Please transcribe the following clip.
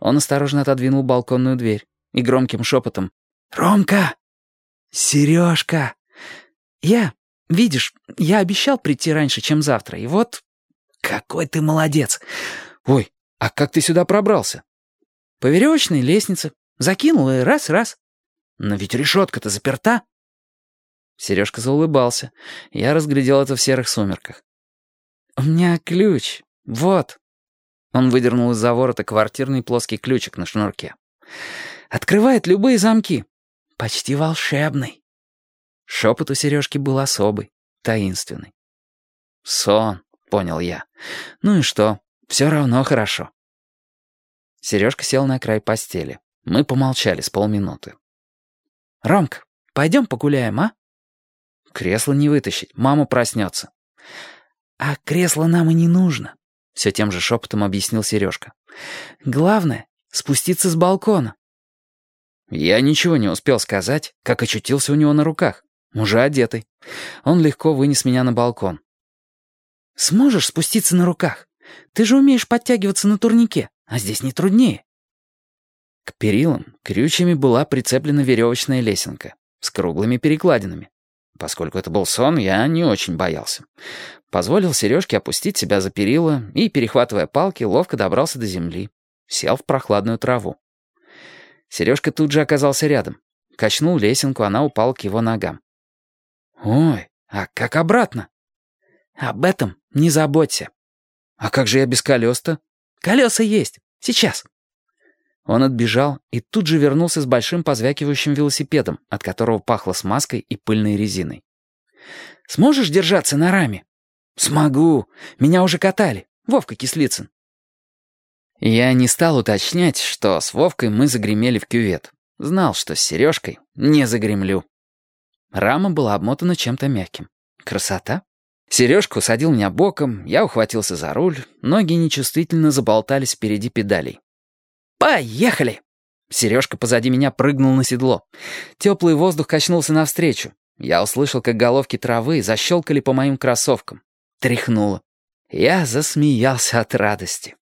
Он осторожно отодвинул балконную дверь и громким шепотом «Ромка! Сережка! Я, видишь, я обещал прийти раньше, чем завтра, и вот... Какой ты молодец! Ой, а как ты сюда пробрался? По веревочной лестнице. Закинул и раз-раз. Но ведь решетка-то заперта. Сережка заулыбался. Я разглядел это в серых сумерках. «У меня ключ. Вот». Он выдернул из-за ворота квартирный плоский ключик на шнурке. «Открывает любые замки. Почти волшебный». Шепот у Сережки был особый, таинственный. «Сон», — понял я. «Ну и что? Все равно хорошо». Сережка сел на край постели. Мы помолчали с полминуты. «Ромка, пойдем погуляем, а?» «Кресло не вытащить, мама проснется». «А кресло нам и не нужно», — все тем же шепотом объяснил Сережка. «Главное — спуститься с балкона». Я ничего не успел сказать, как очутился у него на руках, уже одетый. Он легко вынес меня на балкон. «Сможешь спуститься на руках? Ты же умеешь подтягиваться на турнике, а здесь не труднее». К перилам крючьями была прицеплена веревочная лесенка с круглыми перекладинами. Поскольку это был сон, я не очень боялся. Позволил Сережке опустить себя за перила и, перехватывая палки, ловко добрался до земли. Сел в прохладную траву. Сережка тут же оказался рядом. Качнул лесенку, она упала к его ногам. «Ой, а как обратно?» «Об этом не заботься». «А как же я без колес-то?» «Колеса есть. Сейчас». Он отбежал и тут же вернулся с большим позвякивающим велосипедом, от которого пахло смазкой и пыльной резиной. «Сможешь держаться на раме?» «Смогу. Меня уже катали. Вовка Кислицын». Я не стал уточнять, что с Вовкой мы загремели в кювет. Знал, что с Сережкой не загремлю. Рама была обмотана чем-то мягким. Красота. Сережка усадил меня боком, я ухватился за руль, ноги нечувствительно заболтались впереди педалей. «Поехали!» Сережка позади меня прыгнул на седло. Теплый воздух качнулся навстречу. Я услышал, как головки травы защелкали по моим кроссовкам. Тряхнуло. Я засмеялся от радости.